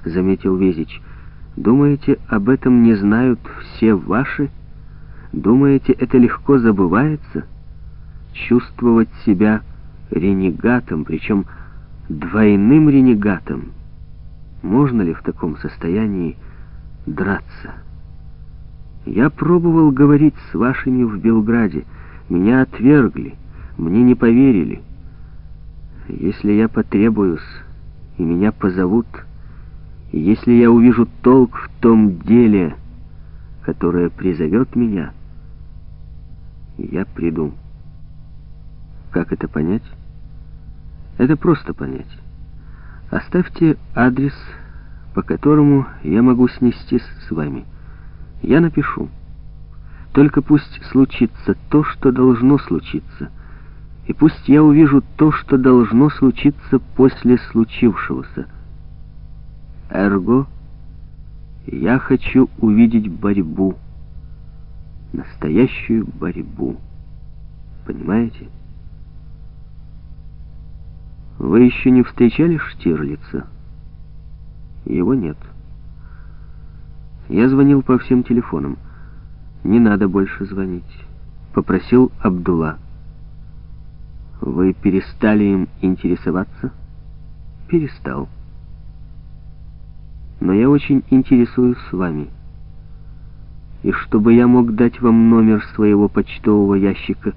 — заметил Везич. «Думаете, об этом не знают все ваши? Думаете, это легко забывается? Чувствовать себя ренегатом, причем двойным ренегатом. Можно ли в таком состоянии драться? Я пробовал говорить с вашими в Белграде. Меня отвергли, мне не поверили. Если я потребуюсь, и меня позовут, если я увижу толк в том деле, которое призовет меня, я приду. Как это понять? Это просто понять. Оставьте адрес, по которому я могу снестись с вами. Я напишу. Только пусть случится то, что должно случиться. И пусть я увижу то, что должно случиться после случившегося. Эрго, я хочу увидеть борьбу. Настоящую борьбу. Понимаете? Вы еще не встречали Штирлица? Его нет. Я звонил по всем телефонам. Не надо больше звонить. Попросил Абдулла. Вы перестали им интересоваться? Перестал. Но я очень интересуюсь с вами. И чтобы я мог дать вам номер своего почтового ящика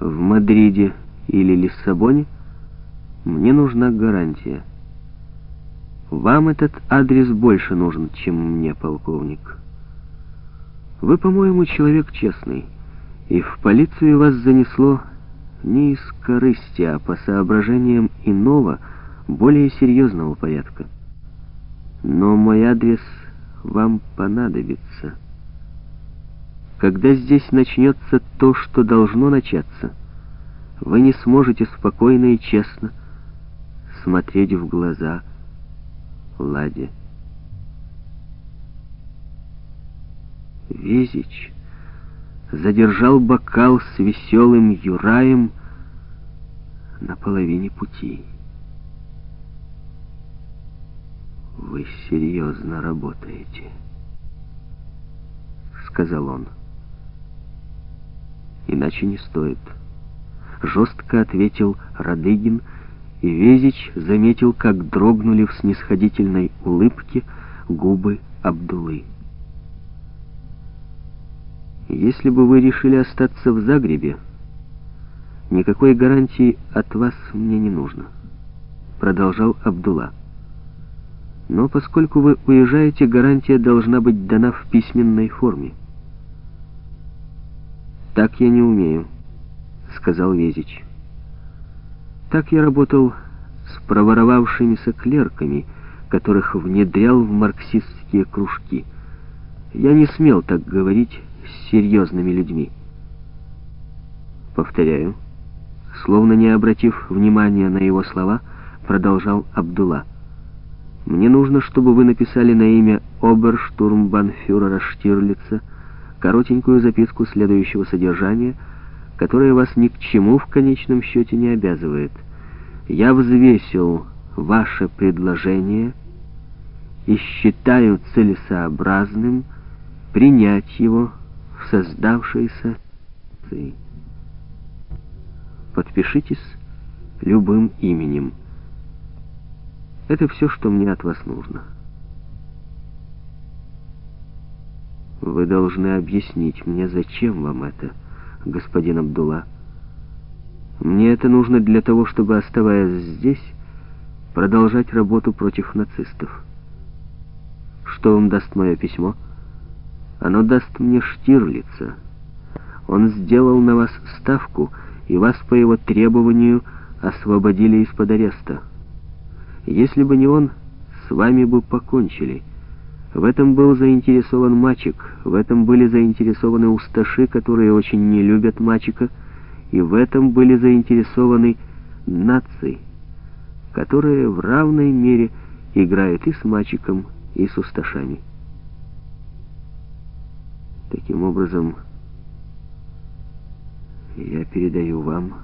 в Мадриде или Лиссабоне, мне нужна гарантия. Вам этот адрес больше нужен, чем мне, полковник. Вы, по-моему, человек честный, и в полицию вас занесло не из корысти, а по соображениям иного, более серьезного порядка. Но мой адрес вам понадобится. Когда здесь начнется то, что должно начаться, вы не сможете спокойно и честно смотреть в глаза Ладе. Везич задержал бокал с веселым Юраем на половине пути. «Вы серьезно работаете», — сказал он. «Иначе не стоит», — жестко ответил Радыгин, — и Везич заметил, как дрогнули в снисходительной улыбке губы Абдулы. «Если бы вы решили остаться в Загребе, никакой гарантии от вас мне не нужно», — продолжал Абдулла. «Но поскольку вы уезжаете, гарантия должна быть дана в письменной форме». «Так я не умею», — сказал Везич. Так я работал с проворовавшимися клерками, которых внедрял в марксистские кружки. Я не смел так говорить с серьезными людьми. Повторяю, словно не обратив внимания на его слова, продолжал Абдулла. Мне нужно, чтобы вы написали на имя оберштурмбанфюрера Штирлица коротенькую записку следующего содержания, которая вас ни к чему в конечном счете не обязывает я взвесил ваше предложение и считаю целесообразным принять его в создавшейся Подпишитесь любым именем. Это все, что мне от вас нужно. Вы должны объяснить мне, зачем вам это, господин Абдулла. Мне это нужно для того, чтобы, оставаясь здесь, продолжать работу против нацистов. Что вам даст мое письмо? Оно даст мне Штирлица. Он сделал на вас ставку, и вас по его требованию освободили из-под ареста. Если бы не он, с вами бы покончили. В этом был заинтересован мальчик, в этом были заинтересованы усташи, которые очень не любят мальчика, и в этом были заинтересованы нации, которые в равной мере играют и с мальчиком, и с усташами. Таким образом, я передаю вам